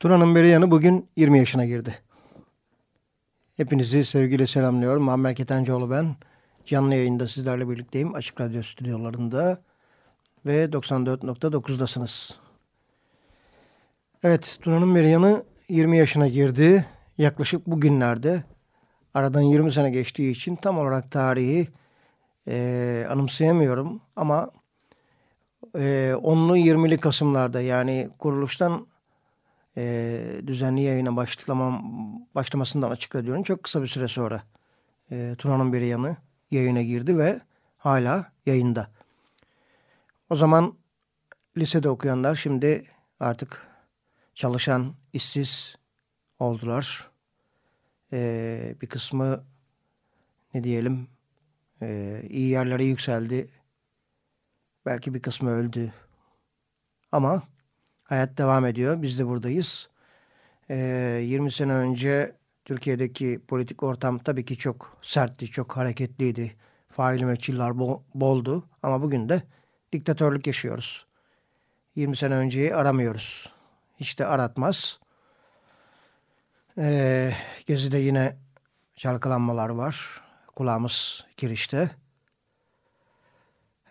Tuna'nın yanı bugün 20 yaşına girdi. Hepinizi sevgiyle selamlıyorum. Muammer Ketencoğlu ben. Canlı yayında sizlerle birlikteyim. Açık Radyo stüdyolarında ve 94.9'dasınız. Evet, Tuna'nın yanı 20 yaşına girdi. Yaklaşık bugünlerde aradan 20 sene geçtiği için tam olarak tarihi e, anımsayamıyorum. Ama e, 10'lu 20'li Kasımlarda yani kuruluştan e, düzenli yayına başlamam, başlamasından Açık Radyo'nun çok kısa bir süre sonra e, Tuna'nın bir yanı yayına girdi ve hala yayında. O zaman lisede okuyanlar şimdi artık çalışan, işsiz oldular. Ee, bir kısmı ne diyelim e, iyi yerlere yükseldi. Belki bir kısmı öldü. Ama Hayat devam ediyor. Biz de buradayız. Ee, 20 sene önce Türkiye'deki politik ortam tabii ki çok sertti, çok hareketliydi. Faili meçhiller bol, boldu. Ama bugün de diktatörlük yaşıyoruz. 20 sene önceyi aramıyoruz. Hiç de aratmaz. Ee, Gezi'de yine çalkalanmalar var. Kulağımız girişte.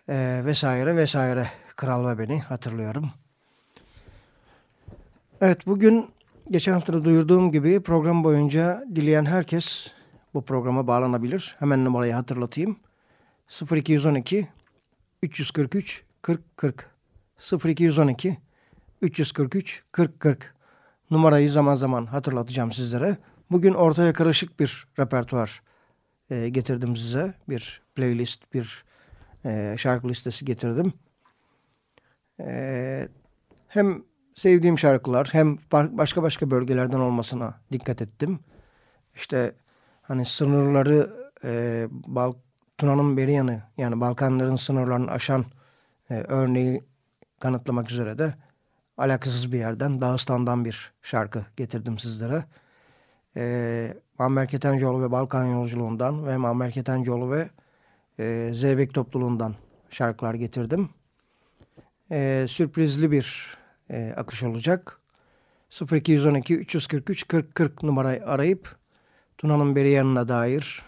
Ee, vesaire vesaire. Kral ve beni hatırlıyorum. Evet bugün geçen hafta da duyurduğum gibi program boyunca dileyen herkes bu programa bağlanabilir. Hemen numarayı hatırlatayım. 0212 343 40 40 0212 343 40 40 numarayı zaman zaman hatırlatacağım sizlere. Bugün ortaya karışık bir repertuar e, getirdim size. Bir playlist, bir e, şarkı listesi getirdim. E, hem sevdiğim şarkılar hem başka başka bölgelerden olmasına dikkat ettim. İşte hani sınırları e, Bal Tuna'nın beri yanı yani Balkanların sınırlarını aşan e, örneği kanıtlamak üzere de alakasız bir yerden Dağıstan'dan bir şarkı getirdim sizlere. E, Muammer Ketencoğlu ve Balkan Yolculuğundan ve Muammer Ketencoğlu ve e, Zeybek Topluluğundan şarkılar getirdim. E, sürprizli bir e, akış olacak. 0212 343 40 40 numarayı arayıp Tuna'nın beri yanına dair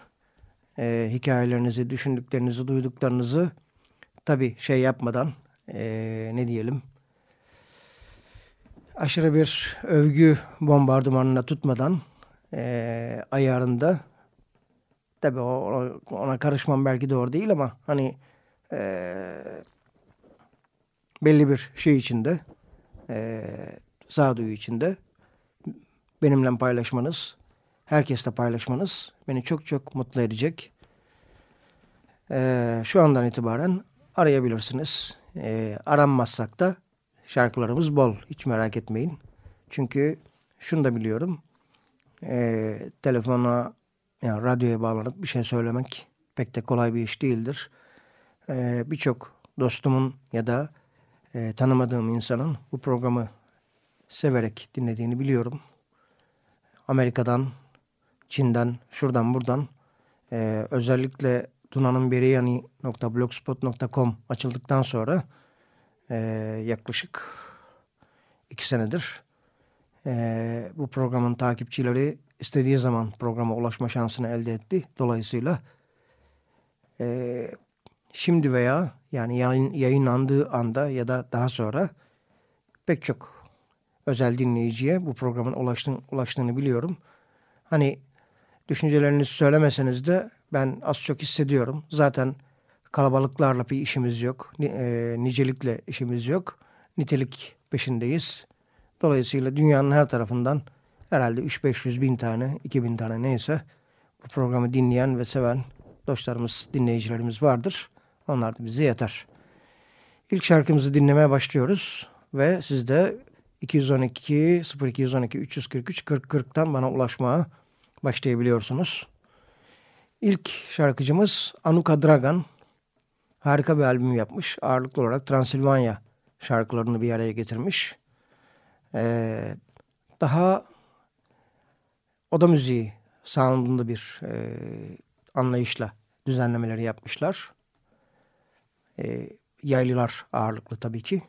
e, hikayelerinizi, düşündüklerinizi, duyduklarınızı tabi şey yapmadan e, ne diyelim aşırı bir övgü bombardımanına tutmadan e, ayarında tabi ona karışmam belki doğru değil ama hani e, belli bir şey içinde e, sağduyu içinde benimle paylaşmanız, herkesle paylaşmanız beni çok çok mutlu edecek. E, şu andan itibaren arayabilirsiniz. E, aranmazsak da şarkılarımız bol. Hiç merak etmeyin. Çünkü şunu da biliyorum. E, telefona yani radyoya bağlanıp bir şey söylemek pek de kolay bir iş değildir. E, Birçok dostumun ya da e, tanımadığım insanın bu programı severek dinlediğini biliyorum. Amerika'dan, Çin'den, şuradan buradan e, özellikle tunanınberiyani.blogspot.com açıldıktan sonra e, yaklaşık iki senedir e, bu programın takipçileri istediği zaman programa ulaşma şansını elde etti. Dolayısıyla e, şimdi veya yani yayın, yayınlandığı anda ya da daha sonra pek çok özel dinleyiciye bu programın ulaştığını, ulaştığını biliyorum. Hani düşüncelerinizi söylemeseniz de ben az çok hissediyorum. Zaten kalabalıklarla bir işimiz yok. E, nicelikle işimiz yok. Nitelik peşindeyiz. Dolayısıyla dünyanın her tarafından herhalde 3-500 bin tane, 2000 tane neyse bu programı dinleyen ve seven dostlarımız, dinleyicilerimiz vardır. Onlar da bize yeter. İlk şarkımızı dinlemeye başlıyoruz ve siz de 212 0212 343 40 40'tan bana ulaşmaya başlayabiliyorsunuz. İlk şarkıcımız Anuka Dragan. Harika bir albüm yapmış. Ağırlıklı olarak Transilvanya şarkılarını bir araya getirmiş. Ee, daha oda müziği soundunda bir e, anlayışla düzenlemeleri yapmışlar. E, yaylılar ağırlıklı tabii ki.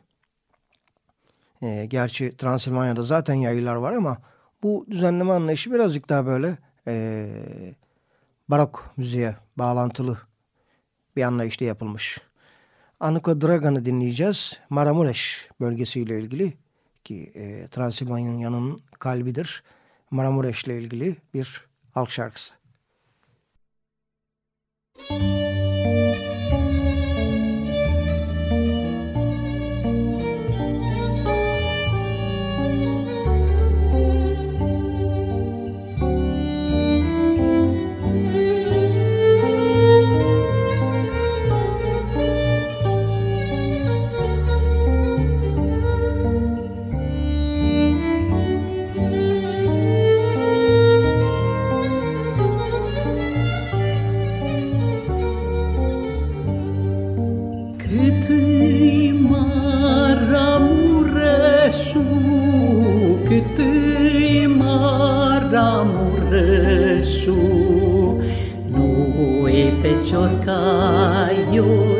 E, gerçi Transilvanya'da zaten yaylılar var ama bu düzenleme anlayışı birazcık daha böyle e, barok müziğe bağlantılı bir anlayışla yapılmış. Anuka Dragan'ı dinleyeceğiz. Maramureş bölgesiyle ilgili ki e, Transilvanya'nın kalbidir. Maramureş ile ilgili bir halk şarkısı. Müzik cât îi maramureșul, nu-i fecior ca eu.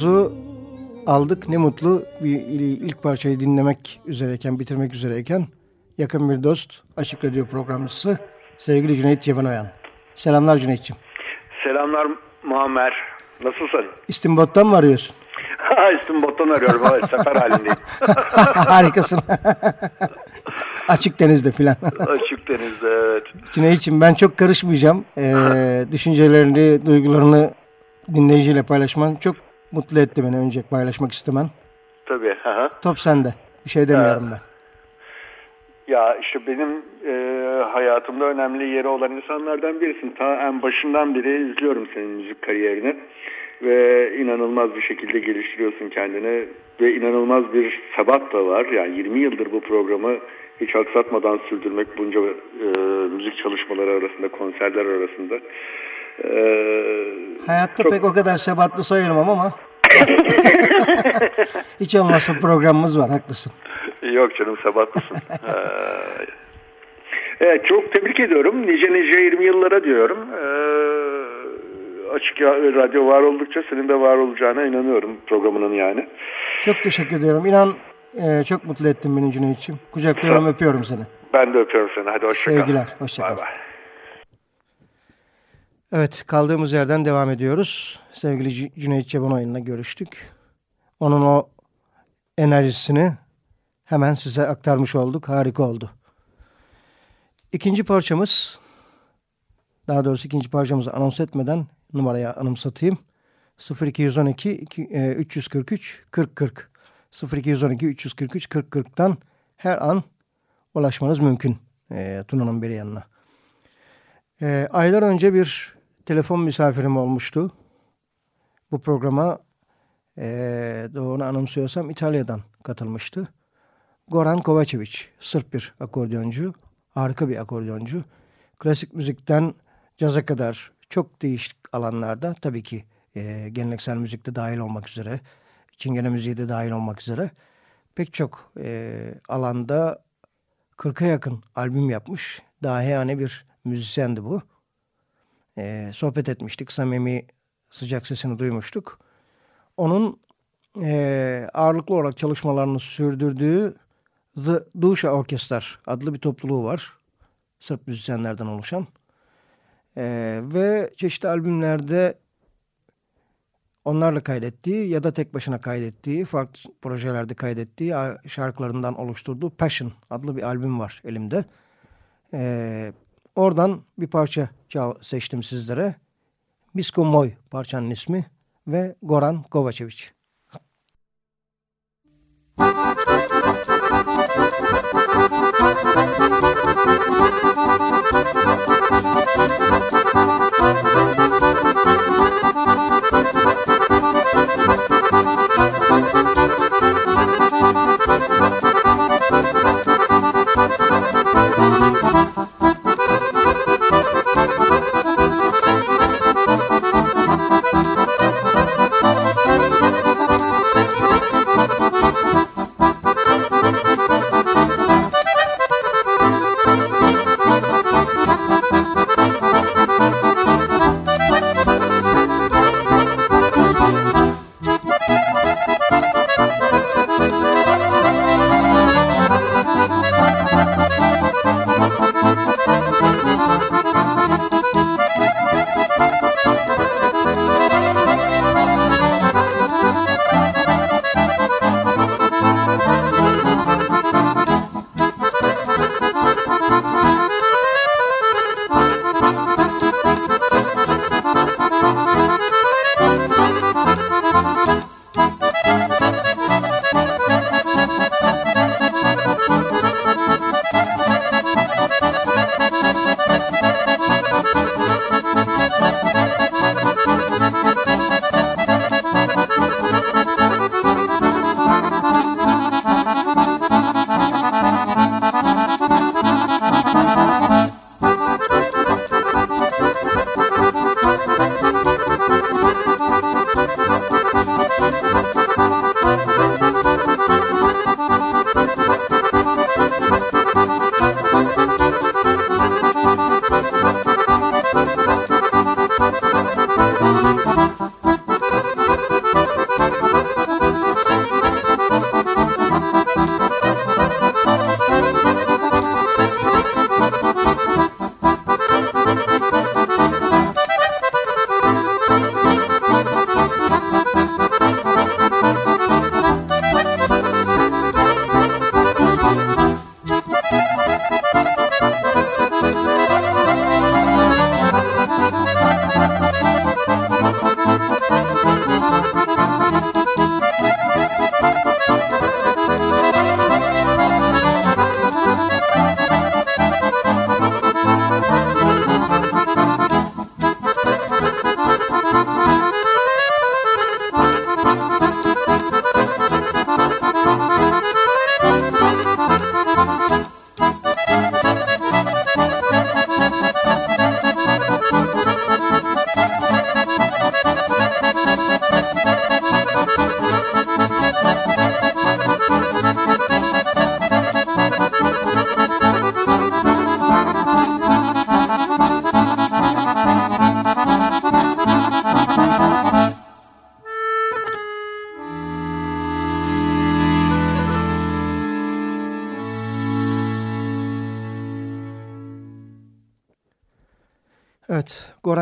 Telefonumuzu aldık. Ne mutlu bir ilk parçayı dinlemek üzereyken, bitirmek üzereyken yakın bir dost, Açık Radyo programcısı sevgili Cüneyt Cebenoyan. Selamlar Cüneyt'ciğim. Selamlar Muammer. Nasılsın? İstimbot'tan mı arıyorsun? İstimbot'tan arıyorum. Evet, sefer halindeyim. Harikasın. Açık denizde filan. Açık denizde evet. Cüneyt'ciğim ben çok karışmayacağım. Ee, düşüncelerini, duygularını dinleyiciyle paylaşman çok mutlu etti beni önce paylaşmak istemen. Tabii. Aha. Top sende. Bir şey demiyorum ben. Ya işte benim e, hayatımda önemli yeri olan insanlardan birisin. Ta en başından beri izliyorum senin müzik kariyerini. Ve inanılmaz bir şekilde geliştiriyorsun kendini. Ve inanılmaz bir sebat da var. Yani 20 yıldır bu programı hiç aksatmadan sürdürmek bunca e, müzik çalışmaları arasında, konserler arasında. E, Hayatta çok... pek o kadar sebatlı sayılmam ama hiç olmazsa programımız var, haklısın. Yok canım sabahlısın. Ee, evet çok tebrik ediyorum. Nice nice 20 yıllara diyorum. Ee, açık radyo var oldukça senin de var olacağına inanıyorum programının yani. Çok teşekkür ediyorum. İnan e, çok mutlu ettin beni Cüneyt'ciğim. Kucaklıyorum öpüyorum seni. Ben de öpüyorum seni. Hadi hoşçakal. Sevgiler. Hoşçakal. Bay bay. Evet kaldığımız yerden devam ediyoruz. Sevgili Cüneyt Cebanoy'unla görüştük. Onun o enerjisini hemen size aktarmış olduk. Harika oldu. İkinci parçamız, daha doğrusu ikinci parçamızı anons etmeden numaraya anımsatayım. 0212 343 4040 0212 343 4040'tan her an ulaşmanız mümkün e, Tuna'nın bir yanına. E, aylar önce bir telefon misafirim olmuştu. Bu programa e, doğru anımsıyorsam İtalya'dan katılmıştı. Goran Kovacevic, Sırp bir akordeoncu, harika bir akordeoncu. Klasik müzikten caza kadar çok değişik alanlarda tabii ki e, geleneksel müzikte dahil olmak üzere, çingene müziği de dahil olmak üzere pek çok e, alanda 40'a yakın albüm yapmış. Dahiyane bir müzisyendi bu. E, sohbet etmiştik, samimi sıcak sesini duymuştuk. Onun e, ağırlıklı olarak çalışmalarını sürdürdüğü The Duşa Orkestrar adlı bir topluluğu var. Sırp müzisyenlerden oluşan. Ee, ve çeşitli albümlerde onlarla kaydettiği ya da tek başına kaydettiği, farklı projelerde kaydettiği şarkılarından oluşturduğu Passion adlı bir albüm var elimde. Ee, oradan bir parça seçtim sizlere. Bisko Moy parçanın ismi ve Goran Kovacevic. Thank. Ha ha ha!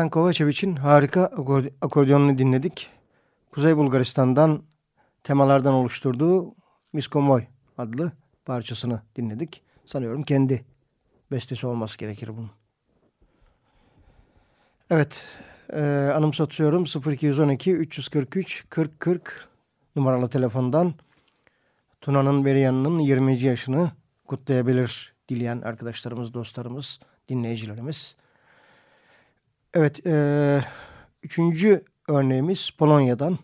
Evet, Goran Kovacevic'in harika akordeonunu dinledik. Kuzey Bulgaristan'dan temalardan oluşturduğu Miskomoy adlı parçasını dinledik. Sanıyorum kendi bestesi olması gerekir bunun. Evet, e, anımsatıyorum 0212 343 40 40 numaralı telefondan Tuna'nın Beriyan'ın 20. yaşını kutlayabilir dileyen arkadaşlarımız, dostlarımız, dinleyicilerimiz. Evet, e, üçüncü örneğimiz Polonya'dan.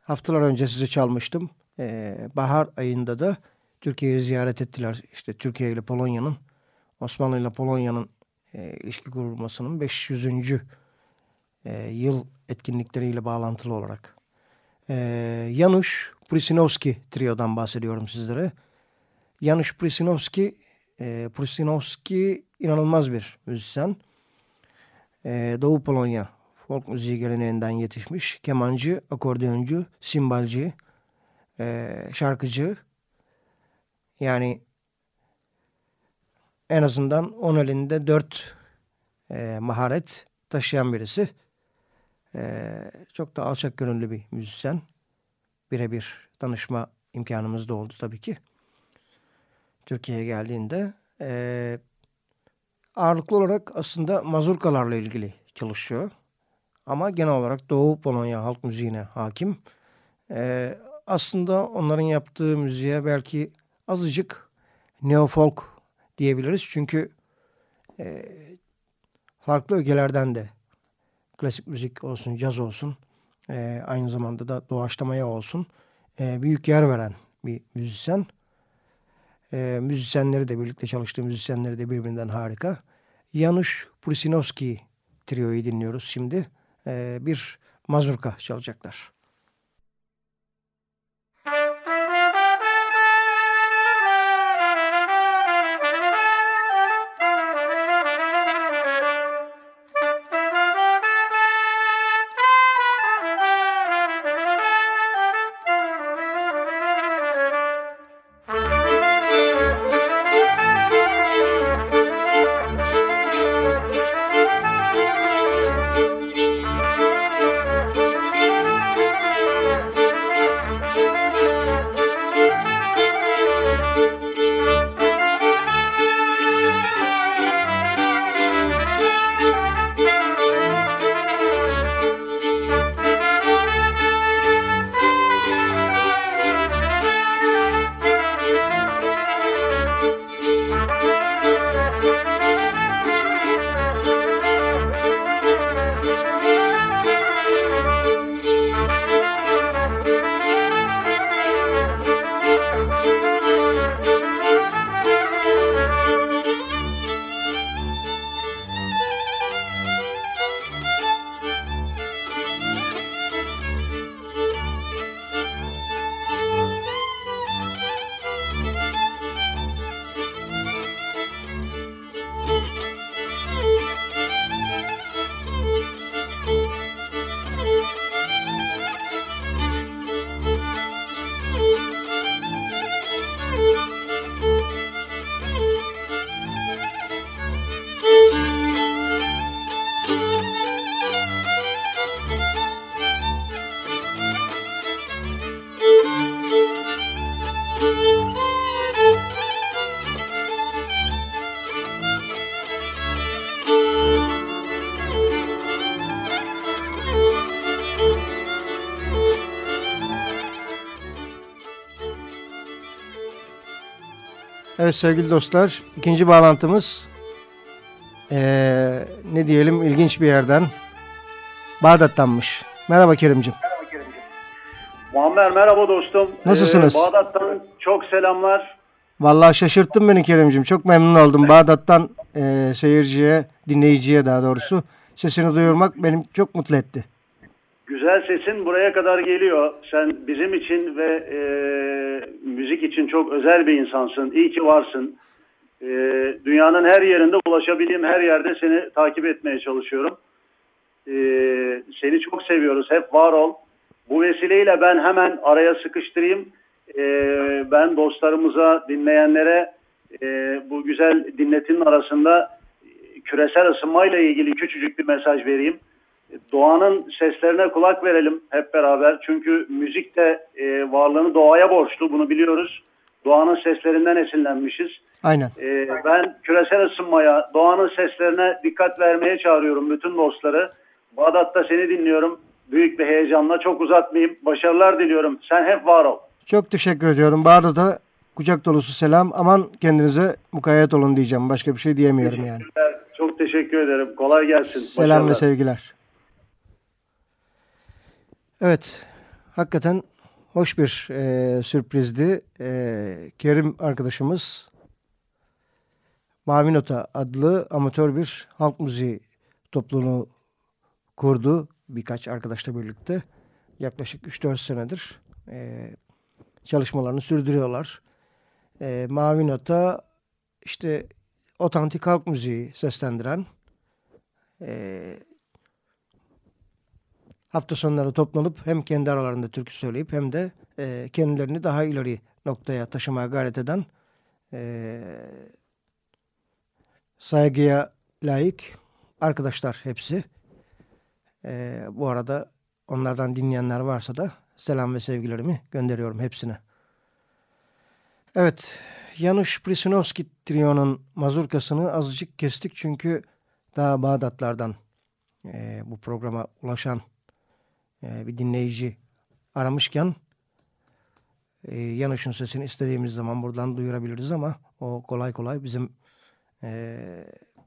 Haftalar önce size çalmıştım. E, bahar ayında da Türkiye'yi ziyaret ettiler. İşte Türkiye ile Polonya'nın, Osmanlı ile Polonya'nın e, ilişki kurulmasının 500. E, yıl etkinlikleriyle bağlantılı olarak. E, Janusz Prisinovski triodan bahsediyorum sizlere. Janusz Prisinovski, e, Prisinovski inanılmaz bir müzisyen. E, Doğu Polonya folk müziği geleneğinden yetişmiş. Kemancı, akordeoncu, simbalci, e, şarkıcı. Yani en azından on elinde dört e, maharet taşıyan birisi. E, çok da alçak gönüllü bir müzisyen. Birebir tanışma imkanımız da oldu tabii ki. Türkiye'ye geldiğinde e, ağırlıklı olarak aslında mazurkalarla ilgili çalışıyor. Ama genel olarak Doğu Polonya halk müziğine hakim. E, aslında onların yaptığı müziğe belki azıcık neofolk diyebiliriz. Çünkü e, farklı ögelerden de klasik müzik olsun, caz olsun, e, aynı zamanda da doğaçlamaya olsun e, büyük yer veren bir müzisyen. E, müzisyenleri de birlikte çalıştığı müzisyenleri de birbirinden harika. Janusz Prusinowski trioyu dinliyoruz şimdi. E, bir mazurka çalacaklar. Evet sevgili dostlar ikinci bağlantımız ee, ne diyelim ilginç bir yerden Bağdat'tanmış. Merhaba Kerim'cim. Merhaba Kerim'cim. Muammer merhaba dostum. Nasılsınız? Ee, Bağdat'tan çok selamlar. Vallahi şaşırttın beni Kerim'cim. Çok memnun oldum. Bağdat'tan e, seyirciye, dinleyiciye daha doğrusu sesini duyurmak benim çok mutlu etti. Güzel sesin buraya kadar geliyor. Sen bizim için ve e, müzik için çok özel bir insansın. İyi ki varsın. E, dünyanın her yerinde ulaşabildiğim her yerde seni takip etmeye çalışıyorum. E, seni çok seviyoruz. Hep var ol. Bu vesileyle ben hemen araya sıkıştırayım. E, ben dostlarımıza, dinleyenlere e, bu güzel dinletinin arasında küresel ısınmayla ilgili küçücük bir mesaj vereyim. Doğanın seslerine kulak verelim hep beraber. Çünkü müzik de e, varlığını doğaya borçlu bunu biliyoruz. Doğanın seslerinden esinlenmişiz. Aynen. E, ben küresel ısınmaya, doğanın seslerine dikkat vermeye çağırıyorum bütün dostları. Bağdat'ta seni dinliyorum. Büyük bir heyecanla çok uzatmayayım. Başarılar diliyorum. Sen hep var ol. Çok teşekkür ediyorum. Bağdat'a kucak dolusu selam. Aman kendinize mukayyet olun diyeceğim. Başka bir şey diyemiyorum yani. Çok teşekkür ederim. Kolay gelsin. Selam Başarılar. ve sevgiler. Evet. Hakikaten hoş bir e, sürprizdi. E, Kerim arkadaşımız Mavi Nota adlı amatör bir halk müziği topluluğunu kurdu. Birkaç arkadaşla birlikte. Yaklaşık 3-4 senedir e, çalışmalarını sürdürüyorlar. E, Mavi Nota işte otantik halk müziği seslendiren e, hafta sonları toplanıp hem kendi aralarında türkü söyleyip hem de e, kendilerini daha ileri noktaya taşımaya gayret eden e, saygıya layık arkadaşlar hepsi. E, bu arada onlardan dinleyenler varsa da selam ve sevgilerimi gönderiyorum hepsine. Evet, Janusz Prisinovski Trio'nun mazurkasını azıcık kestik çünkü daha Bağdatlardan e, bu programa ulaşan e, bir dinleyici aramışken e, Janus'un sesini istediğimiz zaman buradan duyurabiliriz ama o kolay kolay bizim e,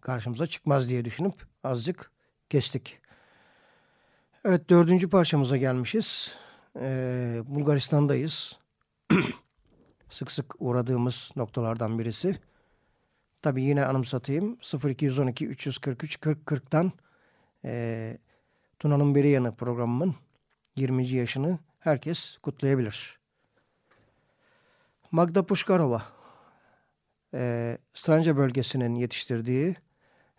karşımıza çıkmaz diye düşünüp azıcık kestik. Evet dördüncü parçamıza gelmişiz. E, Bulgaristan'dayız. sık sık uğradığımız noktalardan birisi. Tabii yine anımsatayım. 0212 343 40 40'tan e, Tuna'nın Beri Yanı programımın 20. yaşını herkes kutlayabilir. Magda Pushkarova e, Stranca bölgesinin yetiştirdiği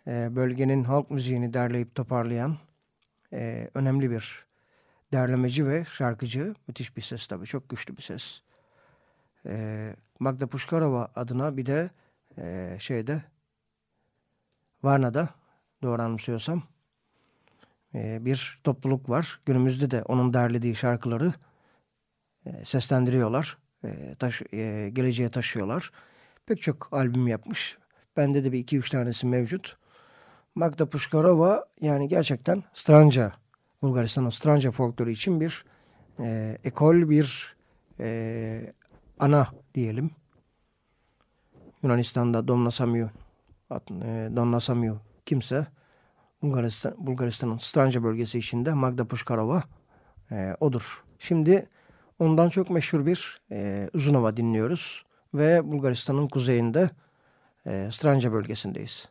e, bölgenin halk müziğini derleyip toparlayan e, önemli bir derlemeci ve şarkıcı. Müthiş bir ses tabii. Çok güçlü bir ses. E, Magda Pushkarova adına bir de e, şeyde Varna'da doğru anımsıyorsam e, bir topluluk var. Günümüzde de onun derlediği şarkıları e, seslendiriyorlar. E, taş, e, geleceğe taşıyorlar. Pek çok albüm yapmış. Bende de bir iki üç tanesi mevcut. Magda Pushkarova yani gerçekten Stranca, Bulgaristan'ın Stranca folkloru için bir e, ekol, bir e, ana diyelim. Yunanistan'da Domna Samiu, e, Donna Samiu kimse Bulgaristan, Bulgaristan'ın Stranca bölgesi içinde Magda Pushkarova e, odur. Şimdi ondan çok meşhur bir e, Uzunova dinliyoruz ve Bulgaristan'ın kuzeyinde e, Stranca bölgesindeyiz.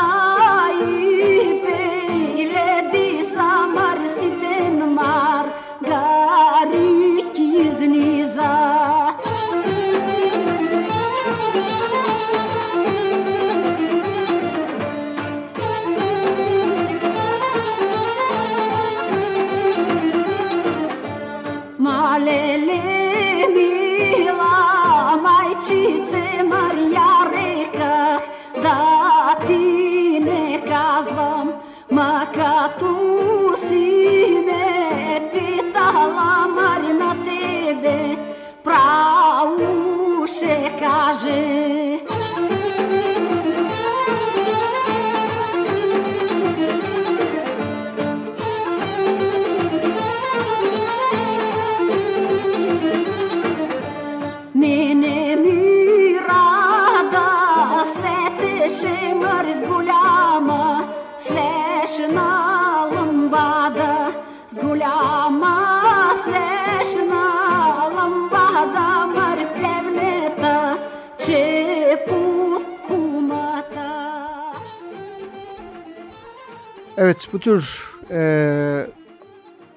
Oh. uszy karzy. Evet bu tür e,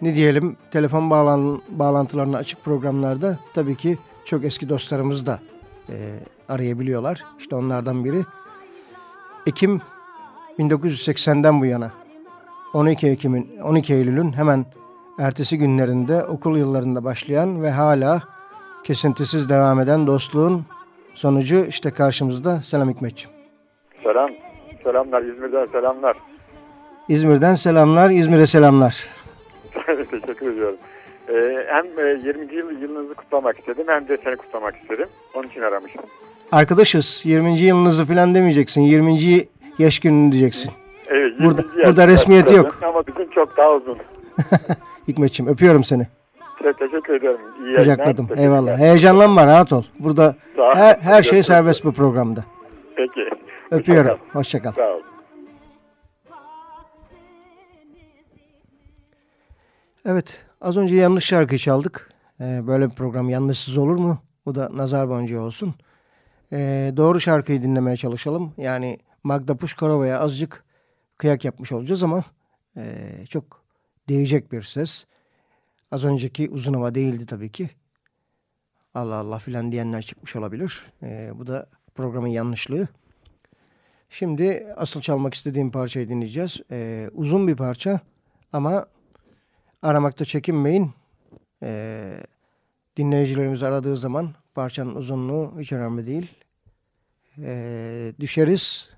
ne diyelim telefon bağlan, bağlantılarını açık programlarda tabii ki çok eski dostlarımız da e, arayabiliyorlar. İşte onlardan biri Ekim 1980'den bu yana 12 Ekim'in 12 Eylül'ün hemen ertesi günlerinde okul yıllarında başlayan ve hala kesintisiz devam eden dostluğun sonucu işte karşımızda Selam Hikmetciğim. Selam. Selamlar. İzmir'den selamlar. İzmir'den selamlar, İzmir'e selamlar. Teşekkür ediyorum. Ee, hem 20. yıl yılınızı kutlamak istedim hem de seni kutlamak istedim. Onun için aramıştım. Arkadaşız 20. yılınızı falan demeyeceksin. 20. yaş gününü diyeceksin. Evet, 20. Burada, burada resmiyeti yok. Ama bizim çok daha uzun. Hikmetciğim öpüyorum seni. Çok teşekkür ediyorum. İyi Kucakladım. Eyvallah. Heyecanlanma rahat ol. Burada her, her şey serbest bu programda. Peki. Öpüyorum. Hoşça kal. Hoşça. Sağ ol. Evet az önce yanlış şarkı çaldık. Ee, böyle bir program yanlışsız olur mu? Bu da nazar boncuğu olsun. Ee, doğru şarkıyı dinlemeye çalışalım. Yani Magda Pushkarova'ya azıcık kıyak yapmış olacağız ama e, çok değecek bir ses. Az önceki uzun hava değildi tabii ki. Allah Allah filan diyenler çıkmış olabilir. Ee, bu da programın yanlışlığı. Şimdi asıl çalmak istediğim parçayı dinleyeceğiz. Ee, uzun bir parça ama aramakta çekinmeyin. Ee, dinleyicilerimiz aradığı zaman parçanın uzunluğu hiç önemli değil. Ee, düşeriz.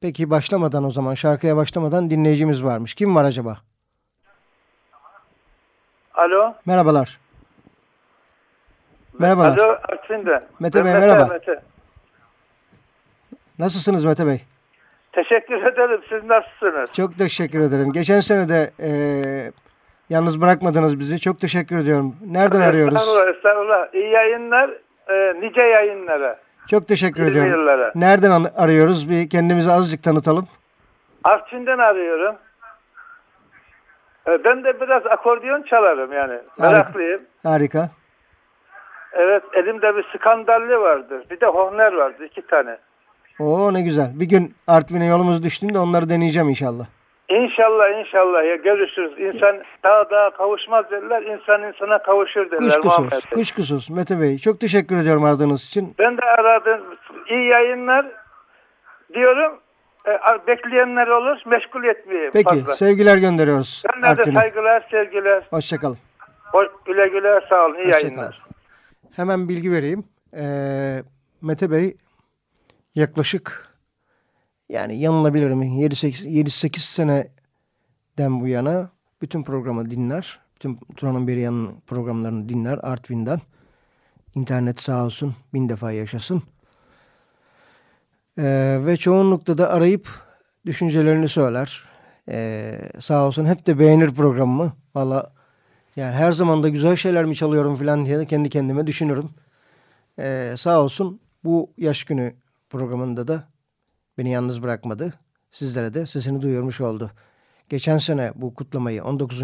Peki başlamadan o zaman şarkıya başlamadan dinleyicimiz varmış. Kim var acaba? Alo. Merhabalar. Merhabalar. Alo Artvin'den. Mete Bey, Ben merhaba. Mete. Nasılsınız Mete Bey? Teşekkür ederim. Siz nasılsınız? Çok teşekkür ederim. Geçen sene de e, yalnız bırakmadınız bizi. Çok teşekkür ediyorum. Nereden arıyoruz? Estağfurullah, estağfurullah. İyi yayınlar. E, nice yayınlara. Çok teşekkür Nice ediyorum. yıllara. Nereden arıyoruz? Bir kendimizi azıcık tanıtalım. Artvin'den arıyorum. E, ben de biraz akordeon çalarım yani. Meraklıyım. Harika. Evet elimde bir skandalli vardır. Bir de hohner vardı. iki tane. Oo ne güzel. Bir gün Artvin'e yolumuz düştüğünde onları deneyeceğim inşallah. İnşallah inşallah ya görüşürüz. İnsan daha daha kavuşmaz derler. İnsan insana kavuşur derler. Kuşkusuz. Kuşkusuz. Mete Bey çok teşekkür ediyorum aradığınız için. Ben de aradım. İyi yayınlar diyorum. E, bekleyenler olur. Meşgul etmeyeyim Peki fazla. sevgiler gönderiyoruz Ben de Artvin'e. saygılar, sevgiler. Hoşçakalın. Hoş, güle güle sağ olun. İyi Hoşça yayınlar. kalın. Hemen bilgi vereyim. Ee, Mete Bey yaklaşık yani yanılabilir mi 7-8 seneden bu yana bütün programı dinler. Bütün Turan'ın bir yanın programlarını dinler Artvin'den. İnternet sağ olsun bin defa yaşasın. Ee, ve çoğunlukla da arayıp düşüncelerini söyler. Ee, sağ olsun hep de beğenir programımı. Valla yani her zaman da güzel şeyler mi çalıyorum falan diye de kendi kendime düşünürüm. Ee, sağ olsun bu yaş günü programında da beni yalnız bırakmadı. Sizlere de sesini duyurmuş oldu. Geçen sene bu kutlamayı 19.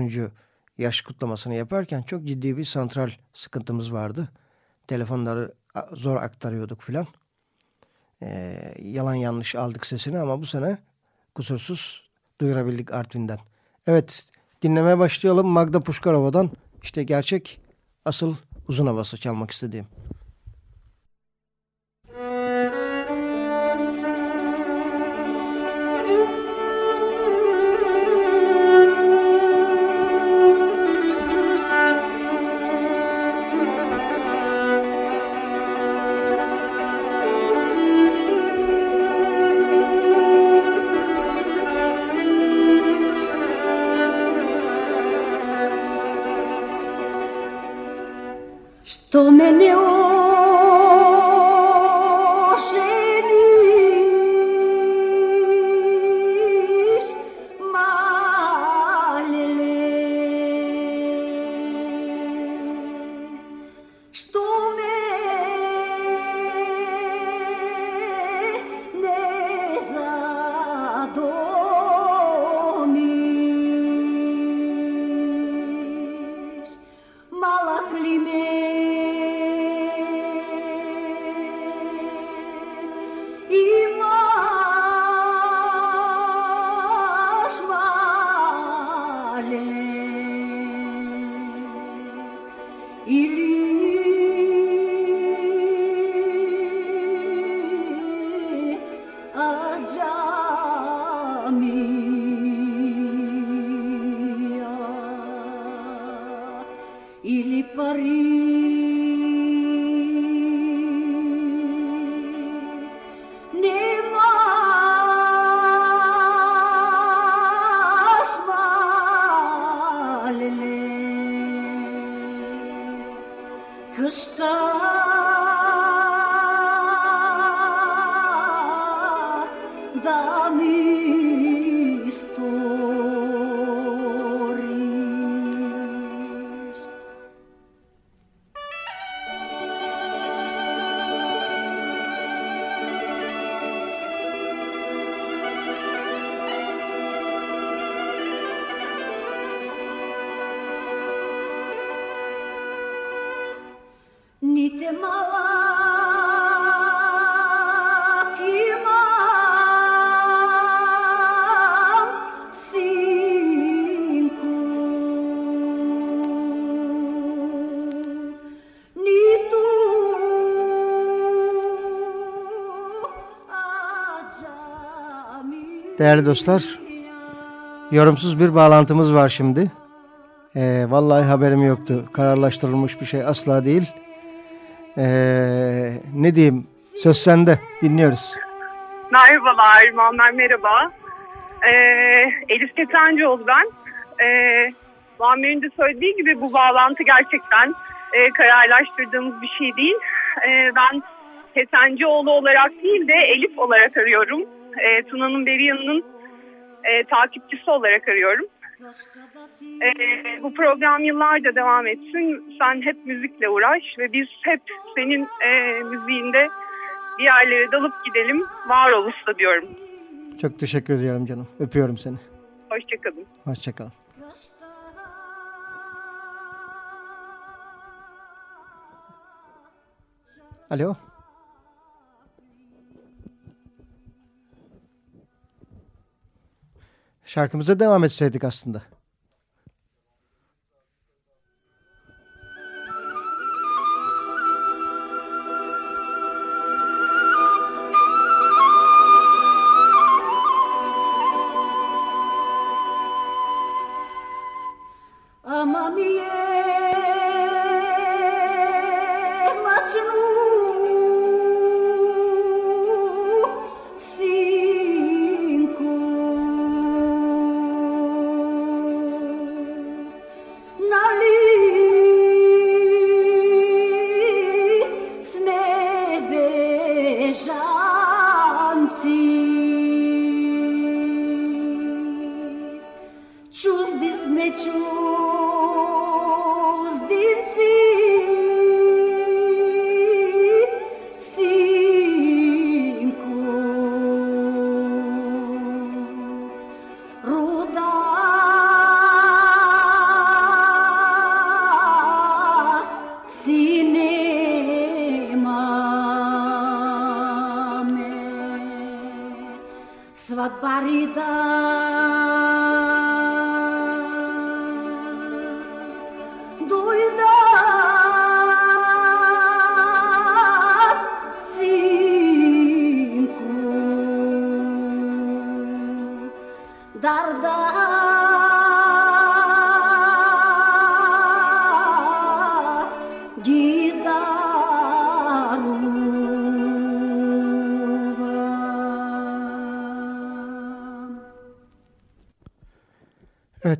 yaş kutlamasını yaparken çok ciddi bir santral sıkıntımız vardı. Telefonları zor aktarıyorduk filan. Ee, yalan yanlış aldık sesini ama bu sene kusursuz duyurabildik Artvin'den. Evet dinlemeye başlayalım Magda Pushkarova'dan işte gerçek asıl uzun havası çalmak istediğim. Gestalt. Değerli dostlar, yorumsuz bir bağlantımız var şimdi. Ee, vallahi haberim yoktu. Kararlaştırılmış bir şey asla değil. Ee, ne diyeyim, söz sende, dinliyoruz. Merhabalar, Muammer merhaba. Ee, Elif Ketencoğlu ben. Ee, Muammer'in de söylediği gibi bu bağlantı gerçekten e, kararlaştırdığımız bir şey değil. Ee, ben Ketencoğlu olarak değil de Elif olarak arıyorum e, Tuna'nın Beriyan'ın e, takipçisi olarak arıyorum. E, bu program yıllarca devam etsin. Sen hep müzikle uğraş ve biz hep senin e, müziğinde bir yerlere dalıp gidelim. Var ol usta diyorum. Çok teşekkür ediyorum canım. Öpüyorum seni. Hoşçakalın. Hoşçakalın. Alo. Şarkımıza devam etseydik aslında.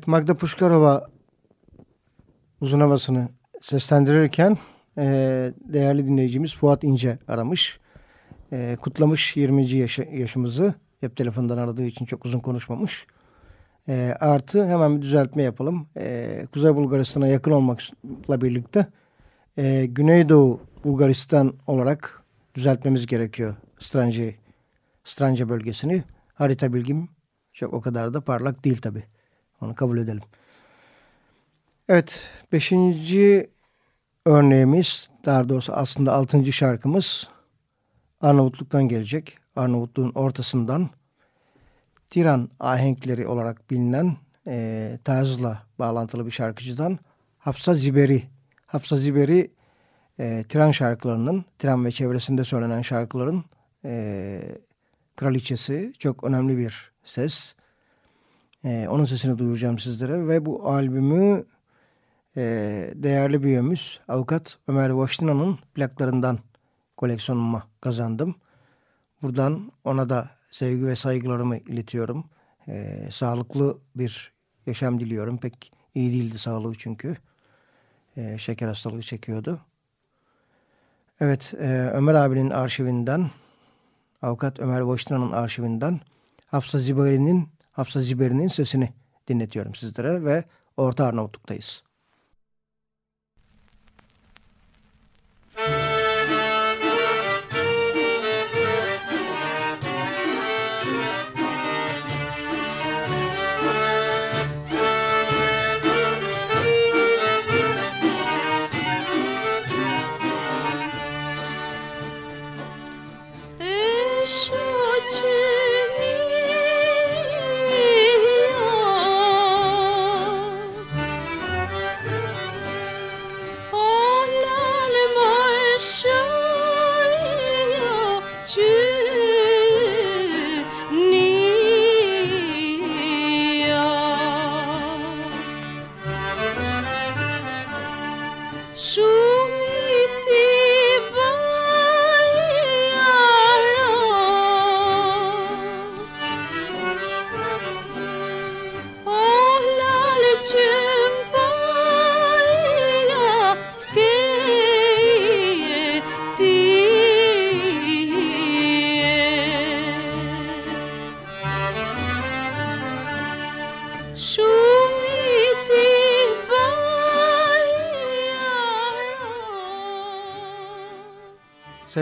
Evet Magda Puşkarova uzun havasını seslendirirken e, değerli dinleyicimiz Fuat İnce aramış. E, kutlamış 20. Yaşı, yaşımızı. Cep telefonundan aradığı için çok uzun konuşmamış. E, artı hemen bir düzeltme yapalım. E, Kuzey Bulgaristan'a yakın olmakla birlikte e, Güneydoğu Bulgaristan olarak düzeltmemiz gerekiyor. Strange, Strange bölgesini. Harita bilgim çok o kadar da parlak değil tabii. Onu kabul edelim. Evet, beşinci örneğimiz, daha doğrusu aslında altıncı şarkımız Arnavutluk'tan gelecek. Arnavutluğun ortasından Tiran ahenkleri olarak bilinen e, tarzla bağlantılı bir şarkıcıdan Hafsa Ziberi. Hafsa Ziberi e, Tiran şarkılarının, Tiran ve çevresinde söylenen şarkıların e, kraliçesi. Çok önemli bir ses. Ee, onun sesini duyuracağım sizlere ve bu albümü e, değerli büyüğümüz avukat Ömer Vaştina'nın plaklarından koleksiyonuma kazandım. Buradan ona da sevgi ve saygılarımı iletiyorum. Ee, sağlıklı bir yaşam diliyorum. Pek iyi değildi sağlığı çünkü. Ee, şeker hastalığı çekiyordu. Evet e, Ömer abinin arşivinden avukat Ömer Vaştina'nın arşivinden Hafsa Zibari'nin Hafsa Ziberi'nin sesini dinletiyorum sizlere ve Orta Arnavutluk'tayız.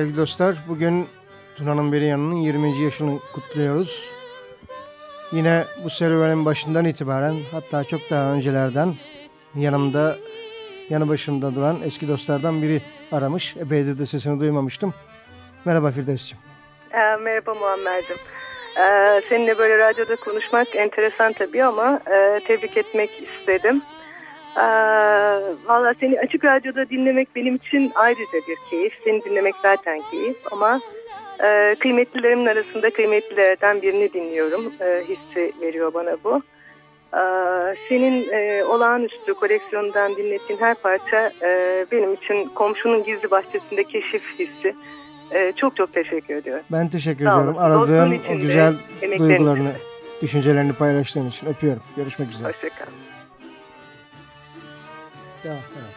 Sevgili dostlar bugün Tuna'nın Beriyan'ın 20. yaşını kutluyoruz. Yine bu serüvenin başından itibaren hatta çok daha öncelerden yanımda yanı başımda duran eski dostlardan biri aramış. Epeydir de sesini duymamıştım. Merhaba Firdevs'ciğim. Ee, merhaba Muammer'cim. Ee, seninle böyle radyoda konuşmak enteresan tabii ama e, tebrik etmek istedim. Valla seni açık radyoda dinlemek benim için ayrıca bir keyif. Seni dinlemek zaten keyif ama e, kıymetlilerimin arasında kıymetlilerden birini dinliyorum. E, hissi veriyor bana bu. E, senin e, olağanüstü koleksiyonundan dinlettiğin her parça e, benim için komşunun gizli bahçesinde keşif hissi. E, çok çok teşekkür ediyorum. Ben teşekkür Sağ ediyorum. Aradığın o güzel duygularını, için. düşüncelerini paylaştığın için öpüyorum. Görüşmek üzere. Hoşçakal. Ya, evet.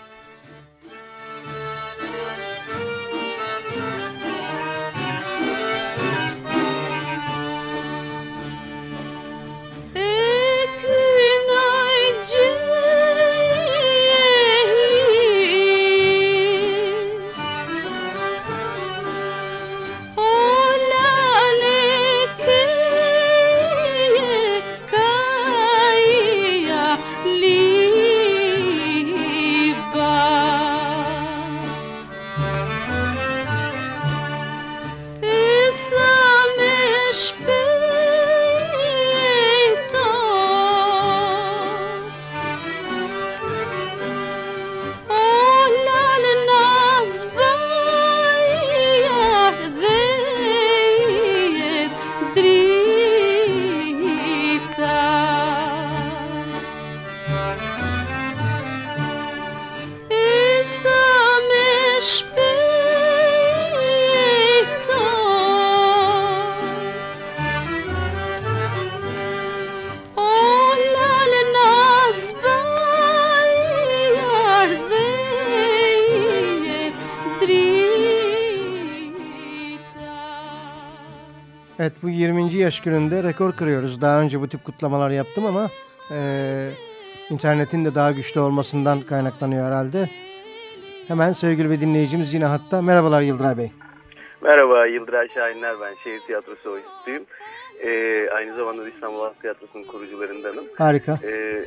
20. yaş gününde rekor kırıyoruz. Daha önce bu tip kutlamalar yaptım ama e, internetin de daha güçlü olmasından kaynaklanıyor herhalde. Hemen sevgili bir dinleyicimiz yine hatta. Merhabalar Yıldıray Bey. Merhaba Yıldıray Şahinler ben. Şehir tiyatrosu oyuncusuyum. Ee, aynı zamanda İstanbul Halk Tiyatrosu'nun kurucularındanım. Harika. Ee,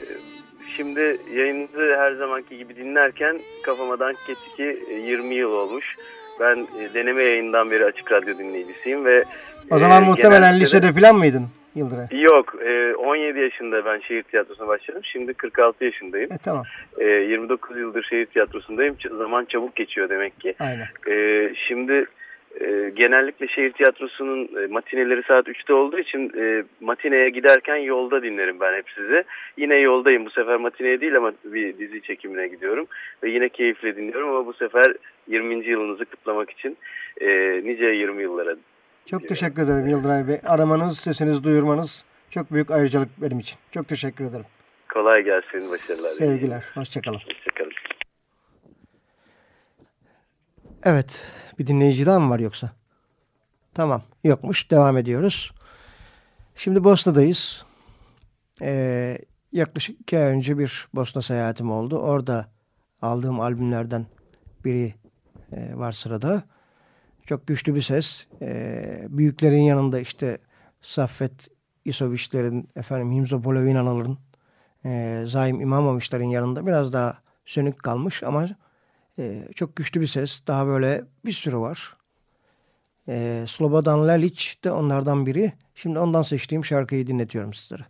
şimdi yayınınızı her zamanki gibi dinlerken kafama dank etti ki e, 20 yıl olmuş. Ben e, deneme yayından beri Açık Radyo dinleyicisiyim ve O zaman e, muhtemelen lisede falan mıydın Yıldıray? Yok, e, 17 yaşında ben şehir tiyatrosuna başladım. Şimdi 46 yaşındayım. E, tamam. E, 29 yıldır şehir tiyatrosundayım. Zaman çabuk geçiyor demek ki. Aynen. E, şimdi e, genellikle şehir tiyatrosunun e, matineleri saat 3'te olduğu için e, matineye giderken yolda dinlerim ben hep sizi. Yine yoldayım. Bu sefer matineye değil ama bir dizi çekimine gidiyorum. Ve yine keyifle dinliyorum ama bu sefer 20. yılınızı kutlamak için e, nice 20 yıllara Çok teşekkür ederim Yıldıray Bey. Aramanız, sesinizi duyurmanız çok büyük ayrıcalık benim için. Çok teşekkür ederim. kolay gelsin. Başarılar. Sevgiler. Hoşçakalın. Hoşçakalın. Evet. Bir dinleyici daha mı var yoksa? Tamam. Yokmuş. Devam ediyoruz. Şimdi Bosna'dayız. Ee, yaklaşık iki ay önce bir Bosna seyahatim oldu. Orada aldığım albümlerden biri e, var sırada. Çok güçlü bir ses. Ee, büyüklerin yanında işte Saffet İsoviçlerin, efendim Himzo Polovinalıların, e, Zaim İmamoviçlerin yanında biraz daha sönük kalmış ama e, çok güçlü bir ses. Daha böyle bir sürü var. E, Slobodan Lalic de onlardan biri. Şimdi ondan seçtiğim şarkıyı dinletiyorum sizlere.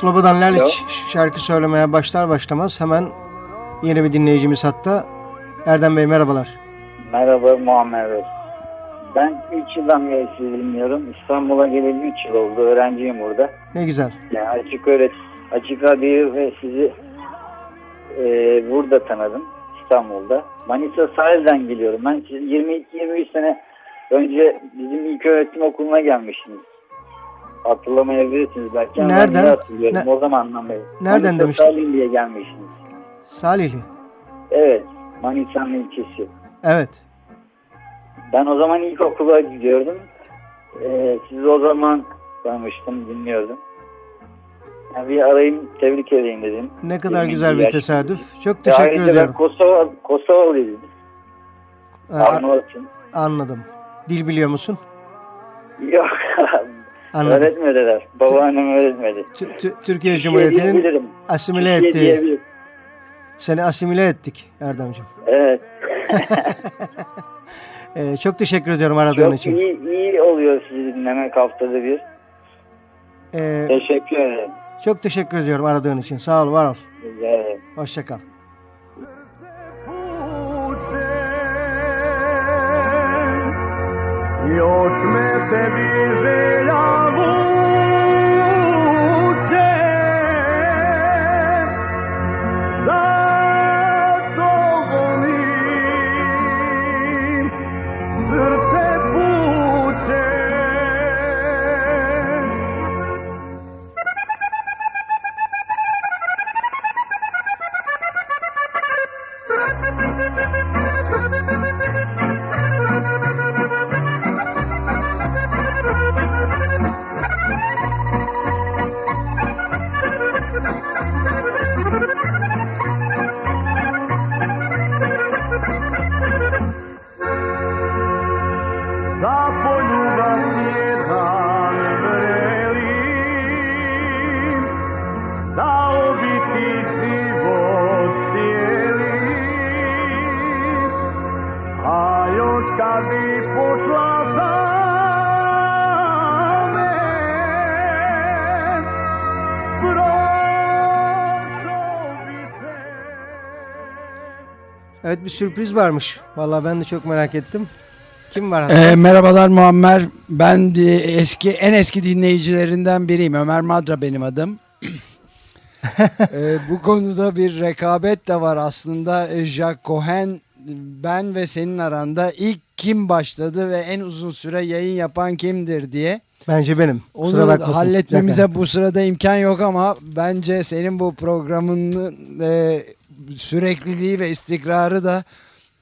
Slobodan Alo. şarkı söylemeye başlar başlamaz hemen yeni bir dinleyicimiz hatta. Erdem Bey merhabalar. Merhaba Muammer Bey. Ben 3 yıldan beri sizi bilmiyorum. İstanbul'a geleli 3 yıl oldu. Öğrenciyim burada. Ne güzel. Yani açık öğret, açık radyoyu ve sizi e, burada tanıdım. İstanbul'da. Manisa sahilden geliyorum. Ben siz 22-23 sene önce bizim ilk öğretim okuluna gelmiştiniz. Hatırlamayabilirsiniz belki. ama Nereden? hatırlıyorum. Ne- O zamandan beri. Nereden Manisa demiştin? Salim diye gelmişsiniz. Salihli. Evet. Manisa'nın ilçesi. Evet. Ben o zaman ilkokula gidiyordum. Ee, sizi o zaman tanımıştım, dinliyordum. Yani bir arayayım, tebrik edeyim dedim. Ne kadar 20 güzel bir tesadüf. Çok teşekkür ayrıca ediyorum. Kosova, Kosovalıydım. Ee, Arnavut'um. Anladım. Dil biliyor musun? Yok. Anladım. Öğretmediler. Babaannem öğretmedi. Tü- Tü- Türkiye Türkiye Cumhuriyeti'nin asimile Türkiye ettiği. diyebilirim. Seni asimile ettik Erdemciğim. Evet. Ee, çok teşekkür ediyorum aradığın Çok için. iyi, iyi oluyor sizi dinlemek haftada bir. Ee, Teşekkür ederim. çok teşekkür ediyorum aradığın için. Sağ ol, var ol. Rica ederim. Hoşça kal. Još me tebi želja bir sürpriz varmış. Vallahi ben de çok merak ettim. Kim var hatta? Ee, merhabalar Muammer. Ben bir eski en eski dinleyicilerinden biriyim. Ömer Madra benim adım. Ee, bu konuda bir rekabet de var aslında. Ee, Jacques Cohen ben ve senin aranda ilk kim başladı ve en uzun süre yayın yapan kimdir diye. Bence benim. Onu bakmasın. halletmemize bu sırada imkan yok ama bence senin bu programının e, sürekliliği ve istikrarı da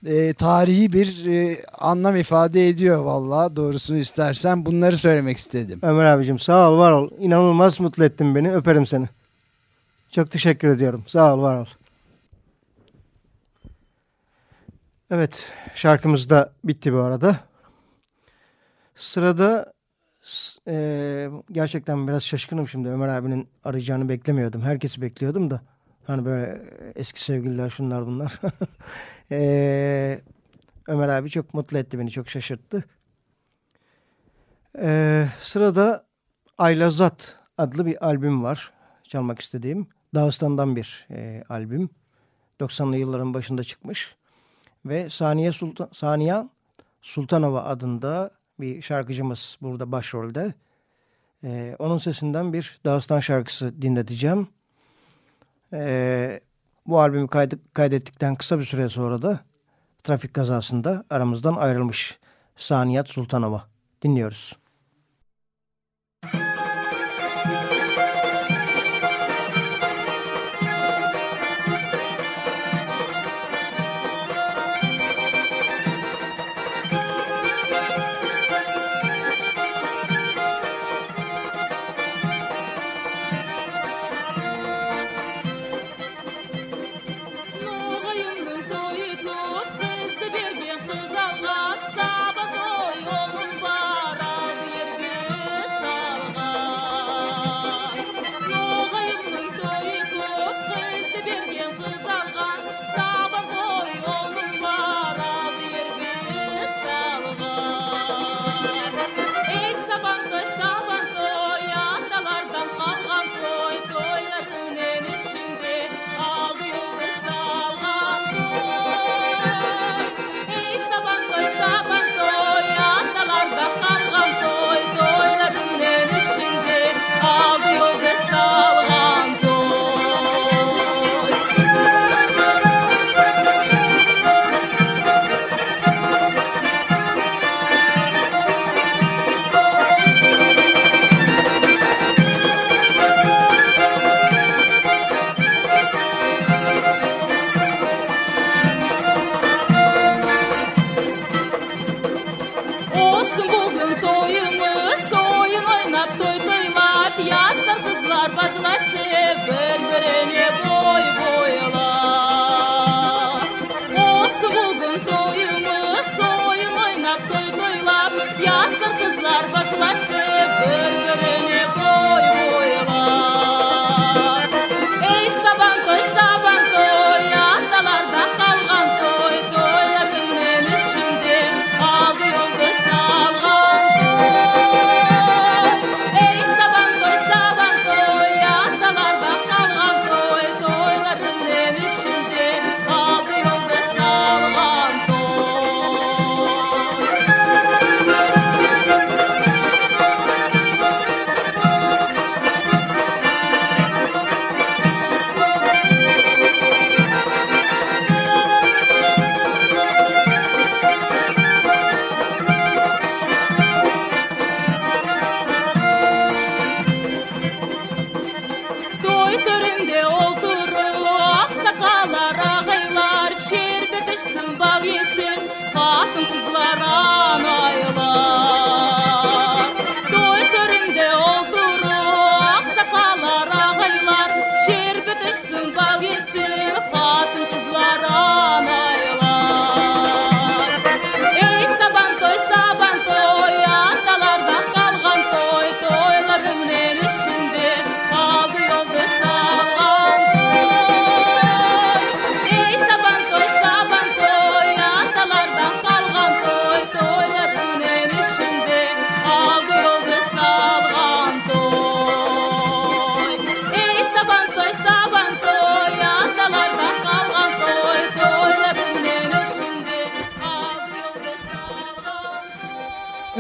e, tarihi bir e, anlam ifade ediyor vallahi doğrusunu istersen bunları söylemek istedim. Ömer abicim sağ ol, var ol. İnanılmaz mutlu ettin beni. Öperim seni. Çok teşekkür ediyorum. Sağ ol, var ol. Evet, şarkımız da bitti bu arada. Sırada eee, gerçekten biraz şaşkınım şimdi. Ömer abinin arayacağını beklemiyordum. Herkesi bekliyordum da. Hani böyle eski sevgililer şunlar bunlar. Eee, Ömer abi çok mutlu etti beni. Çok şaşırttı. Eee, sırada Ayla Zat adlı bir albüm var. Çalmak istediğim. Dağıstan'dan bir eee, albüm. 90'lı yılların başında çıkmış. Ve Saniye Sultan, Saniye Sultanova adında bir şarkıcımız burada başrolde. Ee, onun sesinden bir Dağıstan şarkısı dinleteceğim. Ee, bu albümü kaydı, kaydettikten kısa bir süre sonra da trafik kazasında aramızdan ayrılmış Saniyat Sultanova. Dinliyoruz.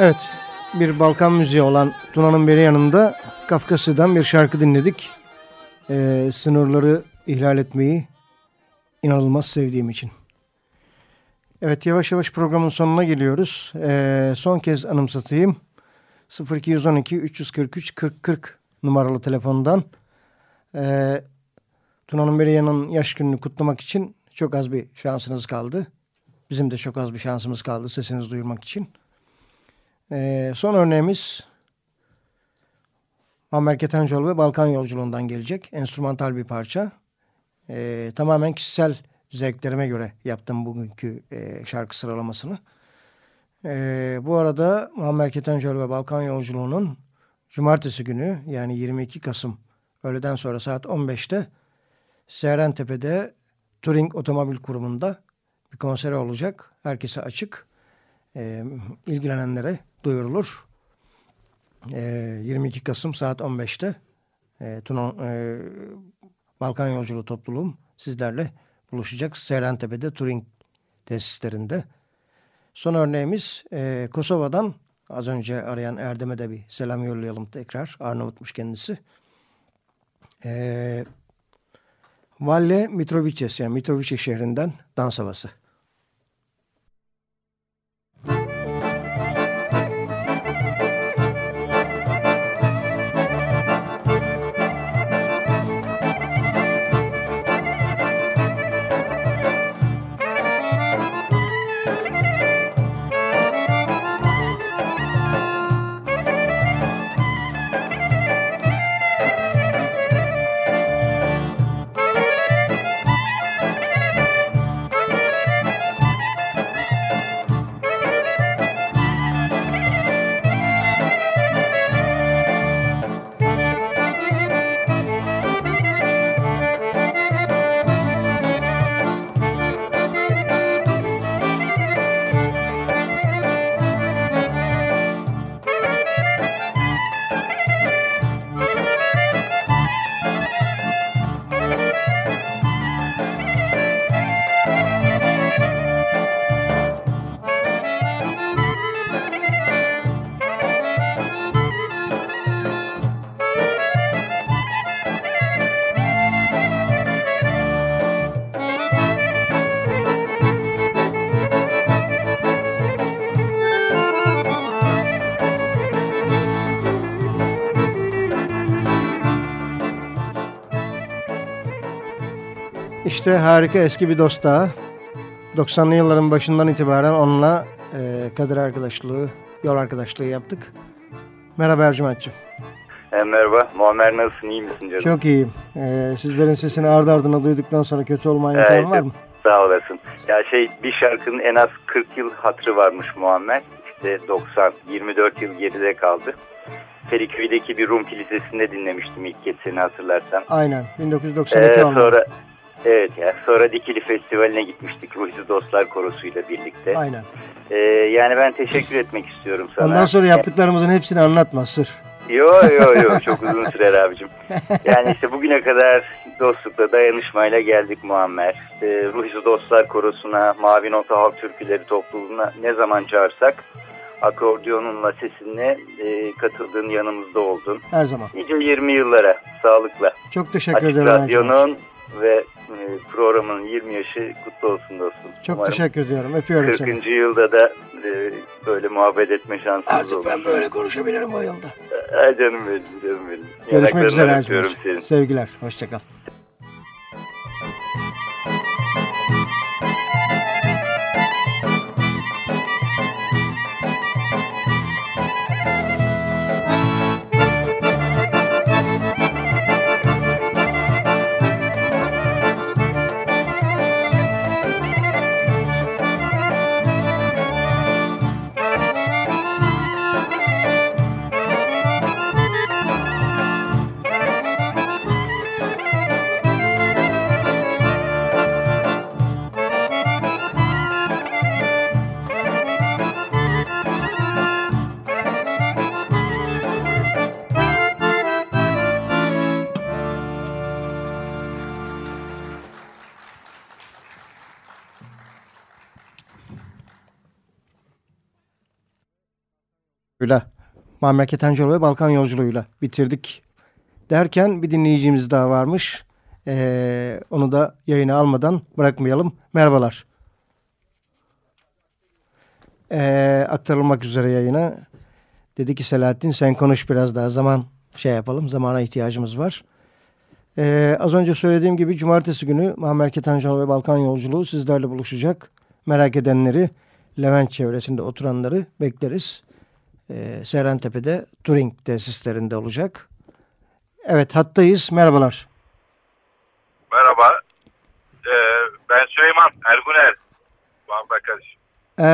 Evet, bir Balkan müziği olan Tuna'nın beri yanında Kafkasya'dan bir şarkı dinledik. Ee, sınırları ihlal etmeyi inanılmaz sevdiğim için. Evet, yavaş yavaş programın sonuna geliyoruz. Ee, son kez anımsatayım. 0212 343 40 40 numaralı telefondan e, Tuna'nın Beriyan'ın yaş gününü kutlamak için çok az bir şansınız kaldı. Bizim de çok az bir şansımız kaldı sesinizi duyurmak için. Ee, son örneğimiz Muammer Ketencoğlu ve Balkan Yolculuğundan gelecek. Enstrümantal bir parça. Ee, tamamen kişisel zevklerime göre yaptım bugünkü e, şarkı sıralamasını. Ee, bu arada Muammer Ketencoğlu ve Balkan Yolculuğu'nun Cumartesi günü yani 22 Kasım öğleden sonra saat 15'te Seyrentepe'de Turing Otomobil Kurumu'nda bir konser olacak. Herkese açık. E, ilgilenenlere duyurulur. E, 22 Kasım saat 15'te e, Tuna, e, Balkan Yolculuğu Topluluğum sizlerle buluşacak. Seyrentepe'de Turing tesislerinde. Son örneğimiz e, Kosova'dan az önce arayan Erdem'e de bir selam yollayalım tekrar. Arnavutmuş kendisi. E, Valle Mitrovices yani Mitrovice şehrinden dans havası. İşte harika eski bir dost daha. 90'lı yılların başından itibaren onunla e, kader arkadaşlığı, yol arkadaşlığı yaptık. Merhaba Ercüment'ciğim. E, merhaba. Muammer nasılsın? İyi misin canım? Çok iyiyim. E, sizlerin sesini ardı ardına duyduktan sonra kötü olma imkanı Evet, var mı? Sağ olasın. Ya şey bir şarkının en az 40 yıl hatırı varmış Muammer. İşte 90, 24 yıl geride kaldı. Feriköy'deki bir Rum kilisesinde dinlemiştim ilk kez seni hatırlarsan. Aynen. 1992 Ee, oldu. sonra evet ya sonra Dikili Festivali'ne gitmiştik Ruhsuz Dostlar Korosuyla birlikte. Aynen. Ee, yani ben teşekkür etmek istiyorum sana. Ondan sonra yaptıklarımızın hepsini anlatma sır. Yo yo yo çok uzun sürer abicim. Yani işte bugüne kadar dostlukla dayanışmayla geldik Muammer. İşte Ruhsuz Dostlar Korosu'na, Mavi Nota Halk Türküleri topluluğuna ne zaman çağırsak akordiyonunla sesinle e, katıldığın yanımızda oldun. Her zaman. Nice 20 yıllara sağlıkla. Çok teşekkür Açık ederim. Radyo'nun ve e, programın 20 yaşı kutlu olsun dostum. Çok Umarım teşekkür ediyorum. Öpüyorum 40. seni. yılda da e, böyle muhabbet etme şansımız Artık olur. ben böyle konuşabilirim o yılda. Ay canım benim, canım benim. Görüşmek üzere. Sevgiler. Hoşçakal. Muammer Ketencoğlu ve Balkan yolculuğuyla bitirdik. Derken bir dinleyicimiz daha varmış. Ee, onu da yayına almadan bırakmayalım. Merhabalar. Ee, aktarılmak üzere yayına. Dedi ki Selahattin sen konuş biraz daha zaman şey yapalım. Zamana ihtiyacımız var. Ee, az önce söylediğim gibi cumartesi günü Muammer Ketencoğlu ve Balkan yolculuğu sizlerle buluşacak. Merak edenleri Levent çevresinde oturanları bekleriz e, Serentepe'de Turing tesislerinde olacak. Evet hattayız. Merhabalar. Merhaba. Ee, ben Süleyman Erguner. Muammer kardeşim. Ee,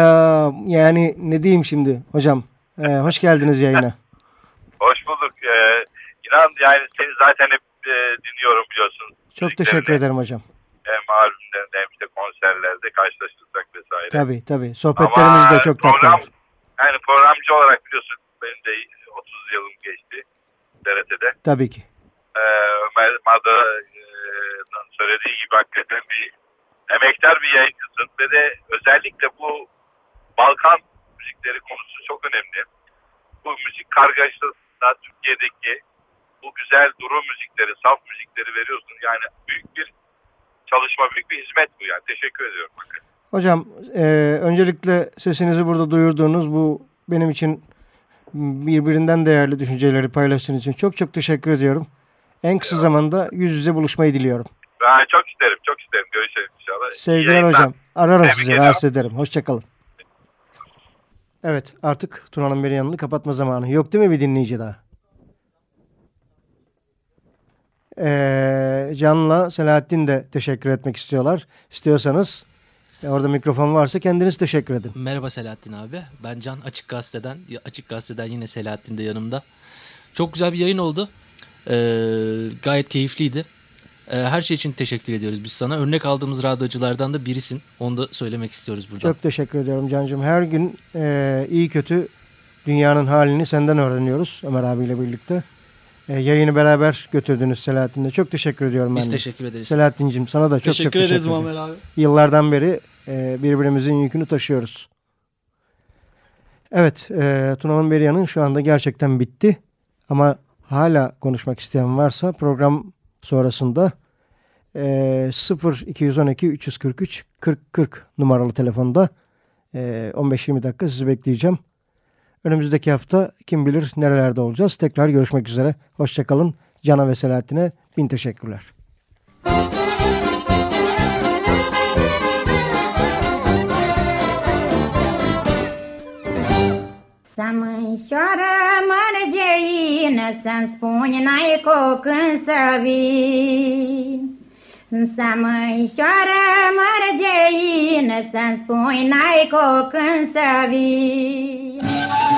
yani ne diyeyim şimdi hocam? Ee, hoş geldiniz yayına. Hoş bulduk. Ee, inan yani seni zaten hep e, dinliyorum biliyorsun. Çok teşekkür ederim hocam. Hem albümlerinde hem işte konserlerde karşılaştırsak vesaire. Tabii tabii. Sohbetlerimiz de çok program, tatlı. Yani programcı olarak biliyorsun benim de 30 yılım geçti TRT'de. Tabii ki. Ee, Ömer Mada'nın söylediği gibi hakikaten bir emektar bir yayıncısın ve de özellikle bu Balkan müzikleri konusu çok önemli. Bu müzik kargaşasında Türkiye'deki bu güzel duru müzikleri, saf müzikleri veriyorsun. Yani büyük bir çalışma, büyük bir hizmet bu yani. Teşekkür ediyorum. Hocam e, öncelikle sesinizi burada duyurduğunuz bu benim için birbirinden değerli düşünceleri paylaştığınız için çok çok teşekkür ediyorum. En kısa zamanda yüz yüze buluşmayı diliyorum. Ben çok isterim, çok isterim. Görüşelim inşallah. Sevgiler yayınlar. hocam. Ararım Tebrik sizi. Rahatsız ederim. Hoşçakalın. Evet artık Tuna'nın bir yanını kapatma zamanı. Yok değil mi bir dinleyici daha? Ee, Can'la Selahattin de teşekkür etmek istiyorlar. İstiyorsanız e, orada mikrofon varsa kendiniz teşekkür edin. Merhaba Selahattin abi. Ben Can Açık Gazete'den. Açık Gazete'den yine Selahattin de yanımda. Çok güzel bir yayın oldu. Ee, gayet keyifliydi. Ee, her şey için teşekkür ediyoruz biz sana. Örnek aldığımız radyoculardan da birisin. Onu da söylemek istiyoruz burada. Çok teşekkür ediyorum Can'cığım. Her gün e, iyi kötü dünyanın halini senden öğreniyoruz Ömer abiyle birlikte. E, yayını beraber götürdünüz Selahattin'le. Çok teşekkür ediyorum Biz ben de. teşekkür ederiz. Selahattin'cim sana da çok Teşekkür çok teşekkür ederiz. Muammer abi. Yıllardan beri e, birbirimizin yükünü taşıyoruz. Evet, e, Tuna'nın Beriyan'ın şu anda gerçekten bitti. Ama hala konuşmak isteyen varsa program sonrasında e, 0 212 343 40 40 numaralı telefonda e, 15-20 dakika sizi bekleyeceğim. Önümüzdeki hafta kim bilir nerelerde olacağız. Tekrar görüşmek üzere. Hoşçakalın. Cana ve Selahattin'e bin teşekkürler. Să mânșoară mărgeină, Să-mi spuni n-ai cu când să vin. Să mânșoară mărgeină, Să-mi spui n-ai cu când să vin.